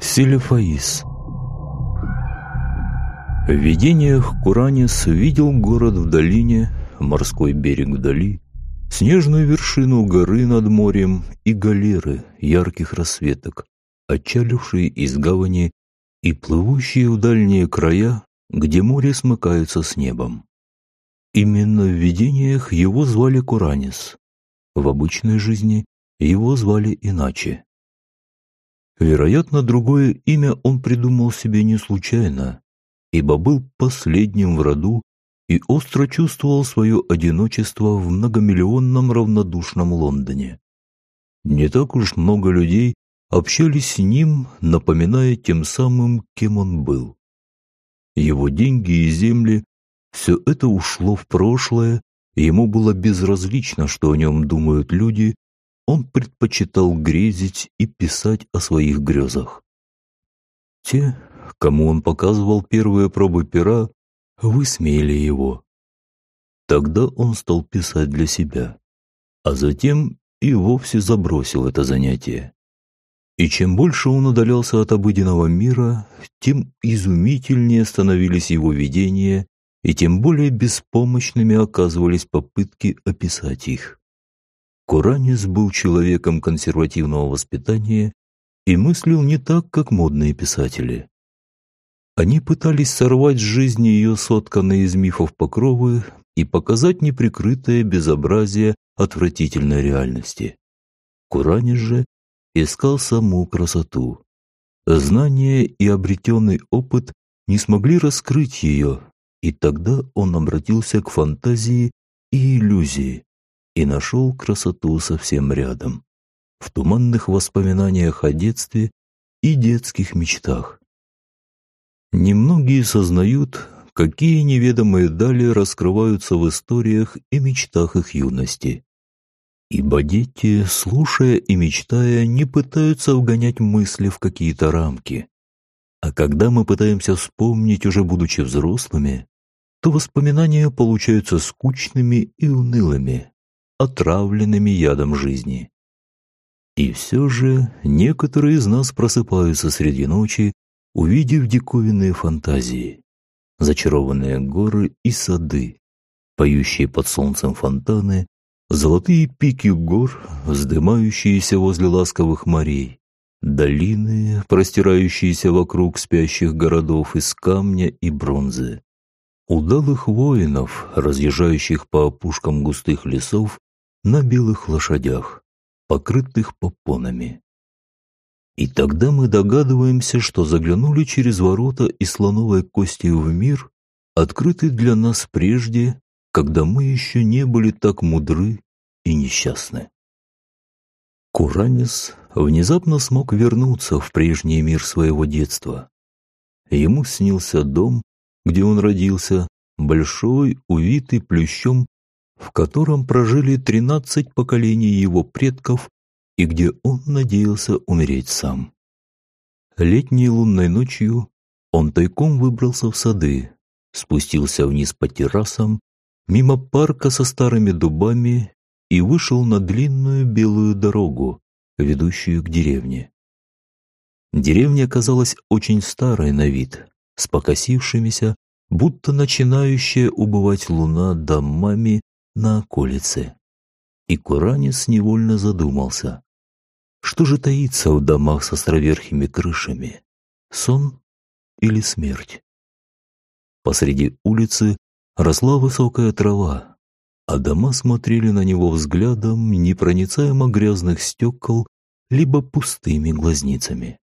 Селефаис В видениях Куранис видел город в долине, морской берег вдали, снежную вершину горы над морем и галеры ярких рассветок, отчалившие из гавани и плывущие в дальние края, где море смыкается с небом. Именно в видениях его звали Куранис. В обычной жизни его звали иначе. Вероятно, другое имя он придумал себе не случайно, ибо был последним в роду и остро чувствовал свое одиночество в многомиллионном равнодушном Лондоне. Не так уж много людей общались с ним, напоминая тем самым, кем он был. Его деньги и земли – все это ушло в прошлое, ему было безразлично, что о нем думают люди, он предпочитал грезить и писать о своих грезах. Те, кому он показывал первые пробы пера, высмеяли его. Тогда он стал писать для себя, а затем и вовсе забросил это занятие. И чем больше он удалялся от обыденного мира, тем изумительнее становились его видения, и тем более беспомощными оказывались попытки описать их. Куранис был человеком консервативного воспитания и мыслил не так, как модные писатели. Они пытались сорвать с жизни ее сотканные из мифов покровы и показать неприкрытое безобразие отвратительной реальности. Куранис же искал саму красоту. Знания и обретенный опыт не смогли раскрыть ее, и тогда он обратился к фантазии и иллюзии и нашел красоту совсем рядом, в туманных воспоминаниях о детстве и детских мечтах. Немногие сознают, какие неведомые дали раскрываются в историях и мечтах их юности. Ибо дети, слушая и мечтая, не пытаются вгонять мысли в какие-то рамки. А когда мы пытаемся вспомнить, уже будучи взрослыми, то воспоминания получаются скучными и унылыми, отравленными ядом жизни. И все же некоторые из нас просыпаются среди ночи увидев диковинные фантазии, зачарованные горы и сады, поющие под солнцем фонтаны, золотые пики гор, вздымающиеся возле ласковых морей, долины, простирающиеся вокруг спящих городов из камня и бронзы, удалых воинов, разъезжающих по опушкам густых лесов на белых лошадях, покрытых попонами. И тогда мы догадываемся, что заглянули через ворота и слоновой кости в мир, открытый для нас прежде, когда мы еще не были так мудры и несчастны. Куранис внезапно смог вернуться в прежний мир своего детства. Ему снился дом, где он родился, большой, увитый плющом, в котором прожили тринадцать поколений его предков и где он надеялся умереть сам. Летней лунной ночью он тайком выбрался в сады, спустился вниз по террасам, мимо парка со старыми дубами и вышел на длинную белую дорогу, ведущую к деревне. Деревня казалась очень старой на вид, с покосившимися, будто начинающая убывать луна домами на околице. И Куранис невольно задумался, что же таится в домах с островерхими крышами? Сон или смерть? Посреди улицы росла высокая трава, а дома смотрели на него взглядом непроницаемо грязных стекол либо пустыми глазницами.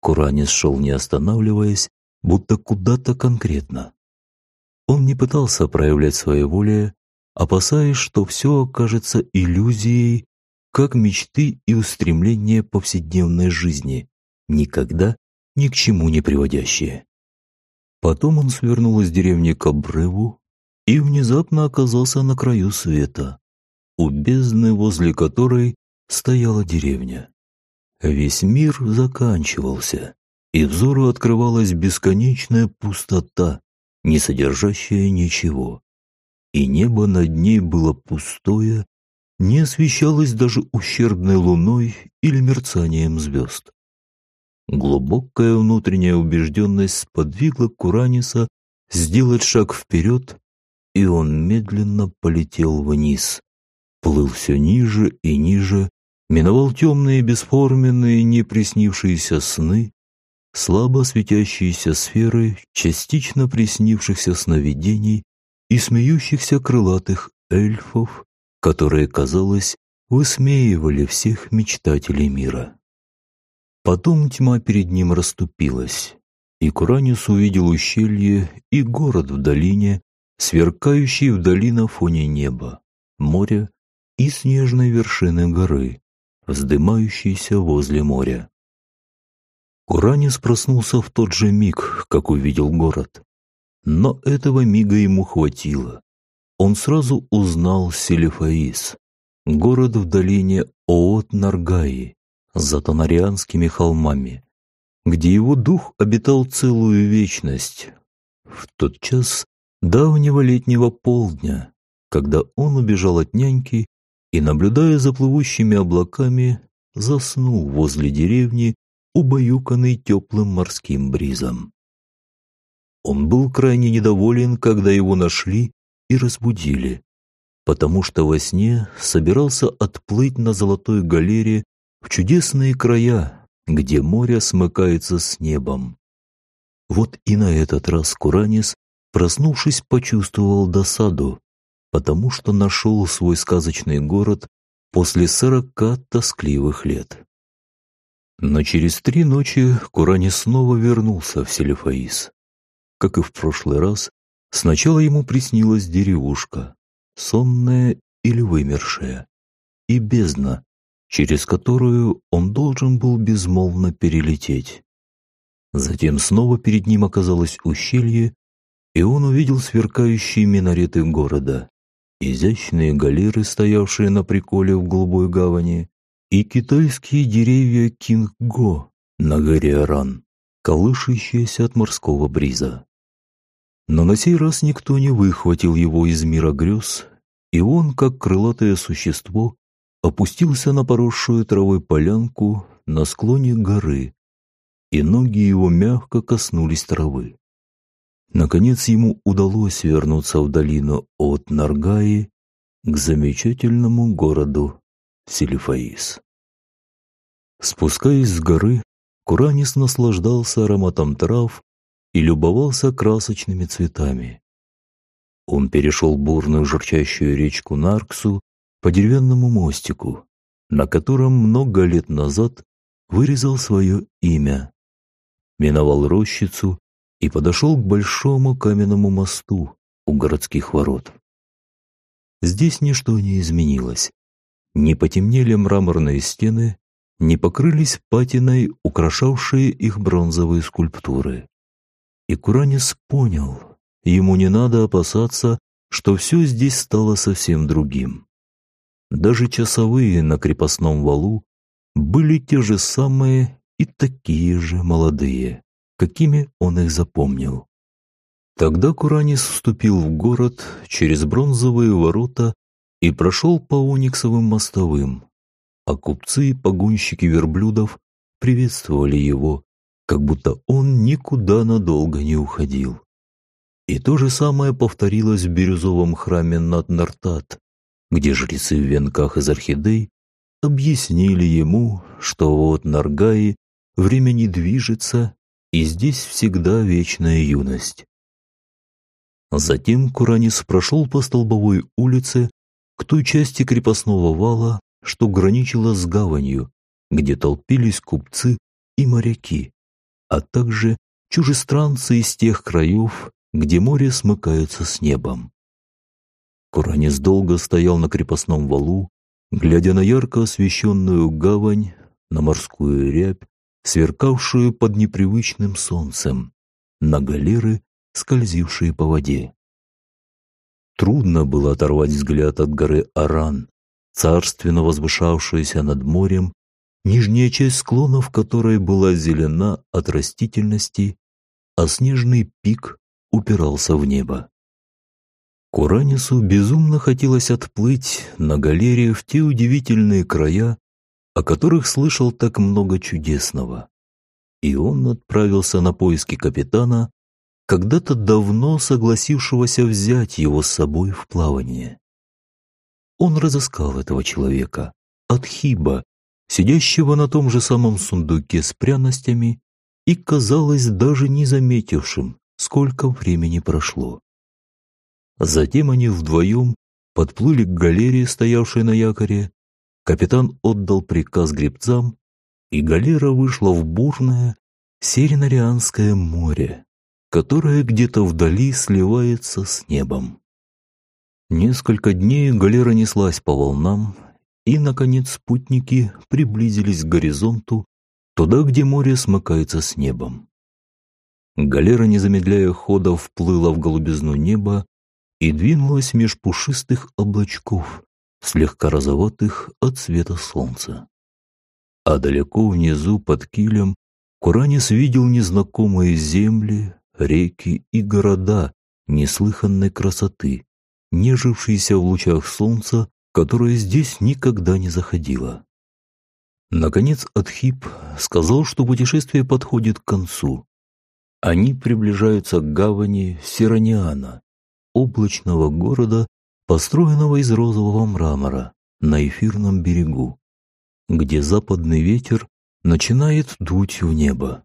Куранис шел не останавливаясь, будто куда-то конкретно. Он не пытался проявлять своеволие, опасаясь, что все окажется иллюзией как мечты и устремления повседневной жизни, никогда ни к чему не приводящие. Потом он свернул из деревни к обрыву и внезапно оказался на краю света, у бездны, возле которой стояла деревня. Весь мир заканчивался, и взору открывалась бесконечная пустота, не содержащая ничего. И небо над ней было пустое не освещалось даже ущербной луной или мерцанием звезд. Глубокая внутренняя убежденность сподвигла Кураниса сделать шаг вперед, и он медленно полетел вниз, плыл все ниже и ниже, миновал темные бесформенные неприснившиеся сны, слабо светящиеся сферы частично приснившихся сновидений и смеющихся крылатых эльфов, которые, казалось, высмеивали всех мечтателей мира. Потом тьма перед ним расступилась, и Куранис увидел ущелье и город в долине, сверкающий вдали на фоне неба, моря и снежной вершины горы, вздымающейся возле моря. Куранис проснулся в тот же миг, как увидел город. Но этого мига ему хватило. Он сразу узнал Селифаис, город в долине Оот-Наргаи, за Тонарианскими холмами, где его дух обитал целую вечность. В тот час давнего летнего полдня, когда он убежал от няньки и, наблюдая за плывущими облаками, заснул возле деревни, убаюканный теплым морским бризом. Он был крайне недоволен, когда его нашли и разбудили, потому что во сне собирался отплыть на золотой галере в чудесные края, где море смыкается с небом. Вот и на этот раз Куранис, проснувшись, почувствовал досаду, потому что нашел свой сказочный город после сорока тоскливых лет. Но через три ночи Куранис снова вернулся в Селефаис. Как и в прошлый раз, сначала ему приснилась деревушка, сонная или вымершая, и бездна, через которую он должен был безмолвно перелететь. Затем снова перед ним оказалось ущелье, и он увидел сверкающие минареты города, изящные галеры, стоявшие на приколе в голубой гавани, и китайские деревья Кинг-Го на горе Аран, колышащиеся от морского бриза. Но на сей раз никто не выхватил его из мира грез, и он, как крылатое существо, опустился на поросшую травой полянку на склоне горы, и ноги его мягко коснулись травы. Наконец ему удалось вернуться в долину от Наргаи к замечательному городу Селифаис. Спускаясь с горы, Куранис наслаждался ароматом трав и любовался красочными цветами. Он перешел бурную журчащую речку Нарксу по деревянному мостику, на котором много лет назад вырезал свое имя. Миновал рощицу и подошел к большому каменному мосту у городских ворот. Здесь ничто не изменилось. Не потемнели мраморные стены, не покрылись патиной украшавшие их бронзовые скульптуры. И Куранис понял, ему не надо опасаться, что все здесь стало совсем другим. Даже часовые на крепостном валу были те же самые и такие же молодые, какими он их запомнил. Тогда Куранис вступил в город через бронзовые ворота и прошел по униксовым мостовым, а купцы и погонщики верблюдов приветствовали его, как будто он никуда надолго не уходил. И то же самое повторилось в бирюзовом храме над Нартат, где жрецы в венках из орхидей объяснили ему, что вот Наргаи время не движется, и здесь всегда вечная юность. Затем Куранис прошел по Столбовой улице к той части крепостного вала, что граничила с гаванью, где толпились купцы и моряки, а также чужестранцы из тех краев, где море смыкается с небом. Куранис долго стоял на крепостном валу, глядя на ярко освещенную гавань, на морскую рябь, сверкавшую под непривычным солнцем, на галеры, скользившие по воде. Трудно было оторвать взгляд от горы Аран, царственно возвышавшаяся над морем, нижняя часть склонов которой была зелена от растительности, а снежный пик упирался в небо. Куранису безумно хотелось отплыть на галерее в те удивительные края, о которых слышал так много чудесного. И он отправился на поиски капитана, когда-то давно согласившегося взять его с собой в плавание. Он разыскал этого человека, Атхиба, сидящего на том же самом сундуке с пряностями и, казалось, даже не заметившим, сколько времени прошло. Затем они вдвоем подплыли к галерее, стоявшей на якоре. Капитан отдал приказ гребцам, и галера вышла в бурное Серенарианское море, которое где-то вдали сливается с небом. Несколько дней галера неслась по волнам, и, наконец, спутники приблизились к горизонту, туда, где море смыкается с небом. Галера, не замедляя хода, вплыла в голубизну неба и двинулась меж пушистых облачков, слегка розоватых от света солнца. А далеко внизу, под килем, Куранис видел незнакомые земли, реки и города неслыханной красоты, нежившиеся в лучах солнца, которое здесь никогда не заходило. Наконец Адхип сказал, что путешествие подходит к концу. Они приближаются к гавани Сираниана, облачного города, построенного из розового мрамора на эфирном берегу, где западный ветер начинает дуть в небо.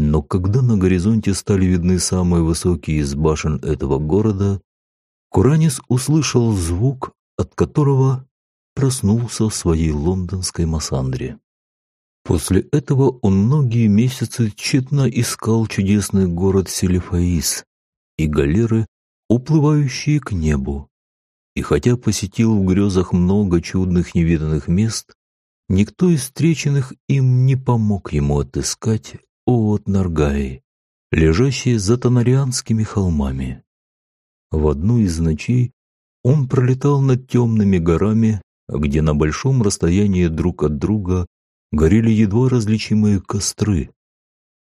Но когда на горизонте стали видны самые высокие из башен этого города, Куранис услышал звук, от которого проснулся в своей лондонской Массандре. После этого он многие месяцы тщетно искал чудесный город Селифаис и галеры, уплывающие к небу. И хотя посетил в грезах много чудных невиданных мест, никто из встреченных им не помог ему отыскать Оот Наргаи, лежащие за Танарианскими холмами. В одну из ночей он пролетал над темными горами, где на большом расстоянии друг от друга горели едва различимые костры.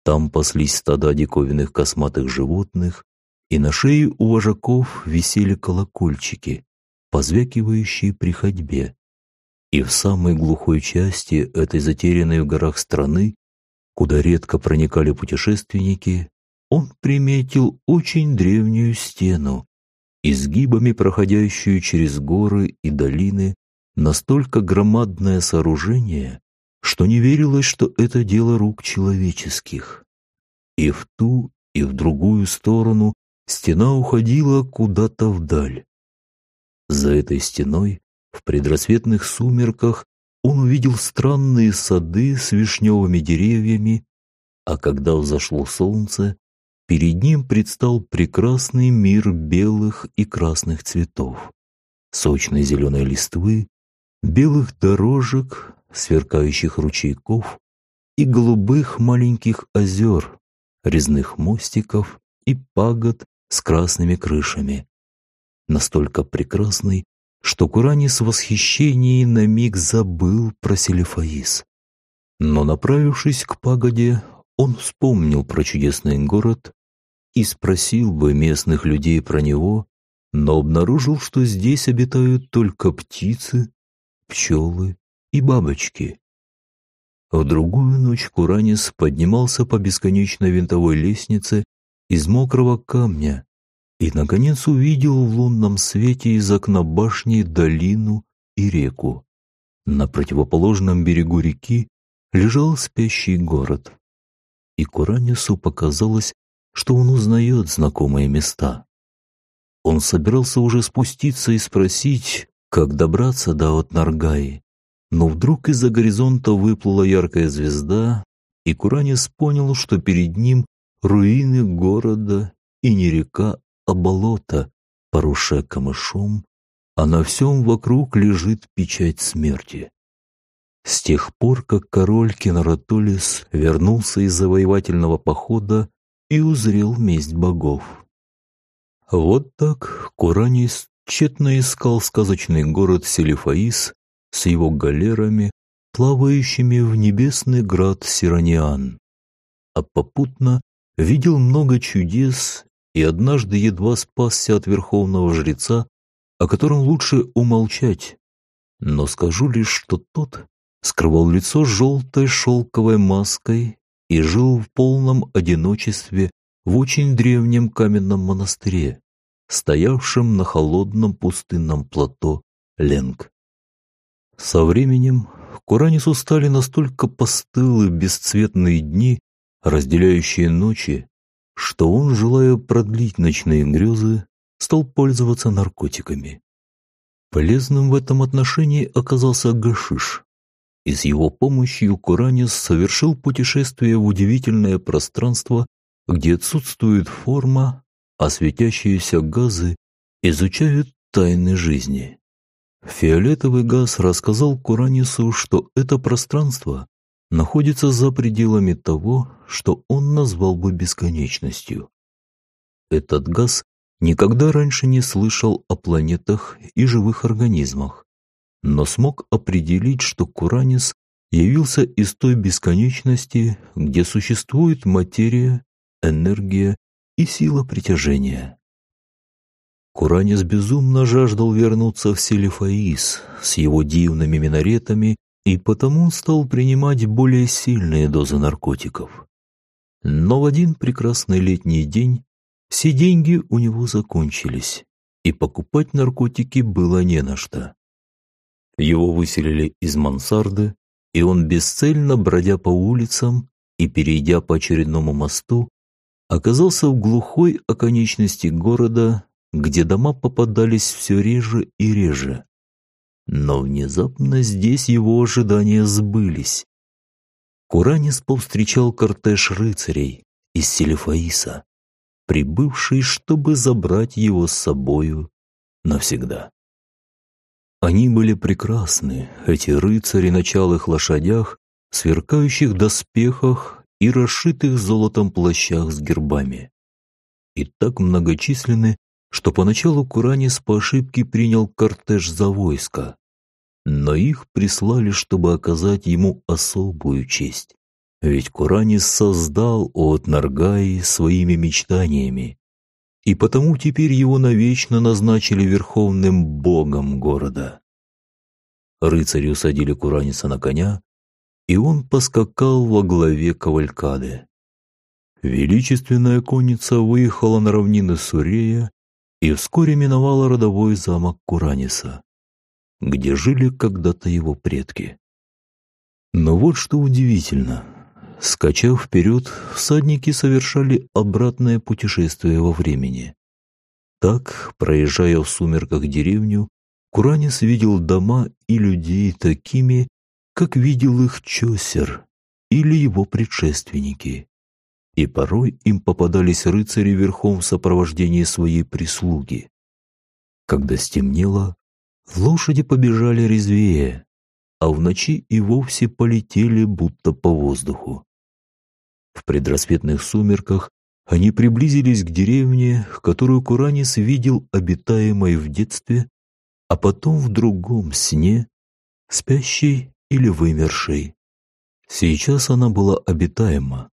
Там паслись стада диковинных косматых животных, и на шее у вожаков висели колокольчики, позвякивающие при ходьбе. И в самой глухой части этой затерянной в горах страны, куда редко проникали путешественники, он приметил очень древнюю стену, изгибами проходящую через горы и долины, настолько громадное сооружение, что не верилось, что это дело рук человеческих. И в ту, и в другую сторону стена уходила куда-то вдаль. За этой стеной, в предрассветных сумерках, он увидел странные сады с вишневыми деревьями, а когда взошло солнце, перед ним предстал прекрасный мир белых и красных цветов, сочной зеленой листвы, белых дорожек, сверкающих ручейков и голубых маленьких озер, резных мостиков и пагод с красными крышами. Настолько прекрасный, что Куранис в восхищении на миг забыл про Селефаис. Но, направившись к пагоде, он вспомнил про чудесный город и спросил бы местных людей про него, но обнаружил, что здесь обитают только птицы, пчелы и бабочки. В другую ночь Куранис поднимался по бесконечной винтовой лестнице из мокрого камня и, наконец, увидел в лунном свете из окна башни долину и реку. На противоположном берегу реки лежал спящий город. И Куранису показалось, что он узнает знакомые места. Он собирался уже спуститься и спросить, как добраться до Отнаргаи, но вдруг из-за горизонта выплыла яркая звезда, и Куранис понял, что перед ним руины города и не река, а болото, поросшее камышом, а на всем вокруг лежит печать смерти. С тех пор, как король Кенаратолис вернулся из завоевательного похода и узрел месть богов. Вот так Куранис тщетно искал сказочный город Селифаис с его галерами, плавающими в небесный град Сираниан, а попутно видел много чудес и однажды едва спасся от верховного жреца, о котором лучше умолчать. Но скажу лишь, что тот скрывал лицо желтой шелковой маской и жил в полном одиночестве в очень древнем каменном монастыре, стоявшем на холодном пустынном плато Ленг. Со временем Куранису стали настолько постылы бесцветные дни, разделяющие ночи, что он, желая продлить ночные грезы, стал пользоваться наркотиками. Полезным в этом отношении оказался гашиш, и с его помощью Куранис совершил путешествие в удивительное пространство, где отсутствует форма, а светящиеся газы изучают тайны жизни. Фиолетовый газ рассказал Куранису, что это пространство находится за пределами того, что он назвал бы бесконечностью. Этот газ никогда раньше не слышал о планетах и живых организмах, но смог определить, что Куранис явился из той бесконечности, где существует материя, энергия и сила притяжения. Куранис безумно жаждал вернуться в Селифаис с его дивными минаретами и потому стал принимать более сильные дозы наркотиков. Но в один прекрасный летний день все деньги у него закончились, и покупать наркотики было не на что. Его выселили из мансарды, и он бесцельно, бродя по улицам и перейдя по очередному мосту, оказался в глухой оконечности города, где дома попадались все реже и реже. Но внезапно здесь его ожидания сбылись. Куранис повстречал кортеж рыцарей из Селефаиса, прибывший, чтобы забрать его с собою навсегда. Они были прекрасны, эти рыцари на чалых лошадях, сверкающих доспехах и расшитых золотом плащах с гербами. И так многочисленны, что поначалу Куранис по ошибке принял кортеж за войско, но их прислали, чтобы оказать ему особую честь. Ведь Куранис создал от Наргаи своими мечтаниями, и потому теперь его навечно назначили верховным богом города. Рыцари усадили Кураниса на коня, и он поскакал во главе кавалькады. Величественная конница выехала на равнины Сурея и вскоре миновала родовой замок Кураниса, где жили когда-то его предки. Но вот что удивительно. Скачав вперед, всадники совершали обратное путешествие во времени. Так, проезжая в сумерках деревню, Куранис видел дома и людей такими, как видел их Чосер или его предшественники и порой им попадались рыцари верхом в сопровождении своей прислуги. Когда стемнело, лошади побежали резвее, а в ночи и вовсе полетели будто по воздуху. В предрассветных сумерках они приблизились к деревне, которую Куранис видел обитаемой в детстве, а потом в другом сне, спящей или вымершей. Сейчас она была обитаема,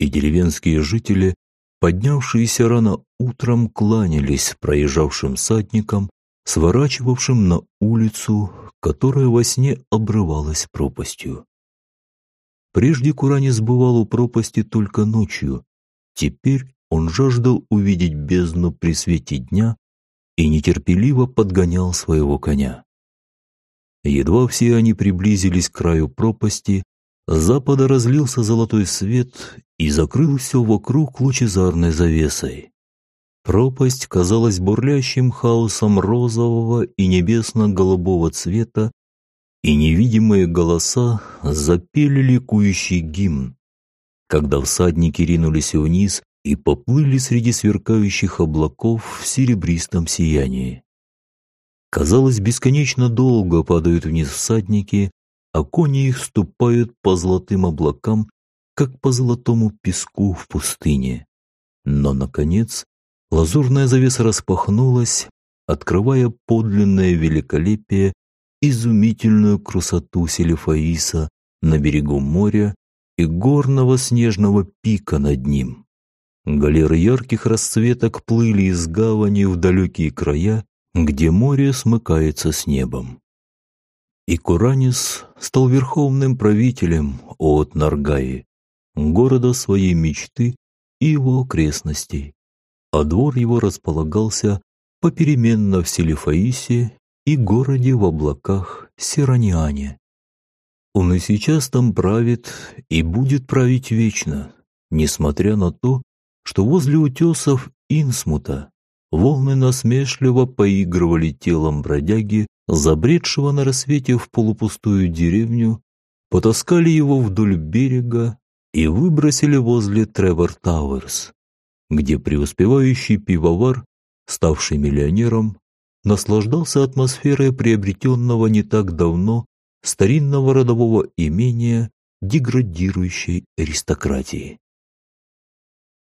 и деревенские жители, поднявшиеся рано утром, кланялись проезжавшим садникам, сворачивавшим на улицу, которая во сне обрывалась пропастью. Прежде Куранис бывал у пропасти только ночью, теперь он жаждал увидеть бездну при свете дня и нетерпеливо подгонял своего коня. Едва все они приблизились к краю пропасти, с запада разлился золотой свет и закрыл все вокруг лучезарной завесой. Пропасть казалась бурлящим хаосом розового и небесно-голубого цвета, и невидимые голоса запели ликующий гимн, когда всадники ринулись вниз и поплыли среди сверкающих облаков в серебристом сиянии. Казалось, бесконечно долго падают вниз всадники, а кони их ступают по золотым облакам, как по золотому песку в пустыне. Но, наконец, лазурная завеса распахнулась, открывая подлинное великолепие, изумительную красоту Селефаиса на берегу моря и горного снежного пика над ним. Галеры ярких расцветок плыли из гавани в далекие края, где море смыкается с небом. И Куранис стал верховным правителем от Наргаи, города своей мечты и его окрестностей, а двор его располагался попеременно в селе Фаисе и городе в облаках Сираниане. Он и сейчас там правит и будет править вечно, несмотря на то, что возле утесов Инсмута волны насмешливо поигрывали телом бродяги, забредшего на рассвете в полупустую деревню, потаскали его вдоль берега и выбросили возле Тревор Тауэрс, где преуспевающий пивовар, ставший миллионером, наслаждался атмосферой приобретенного не так давно старинного родового имения деградирующей аристократии.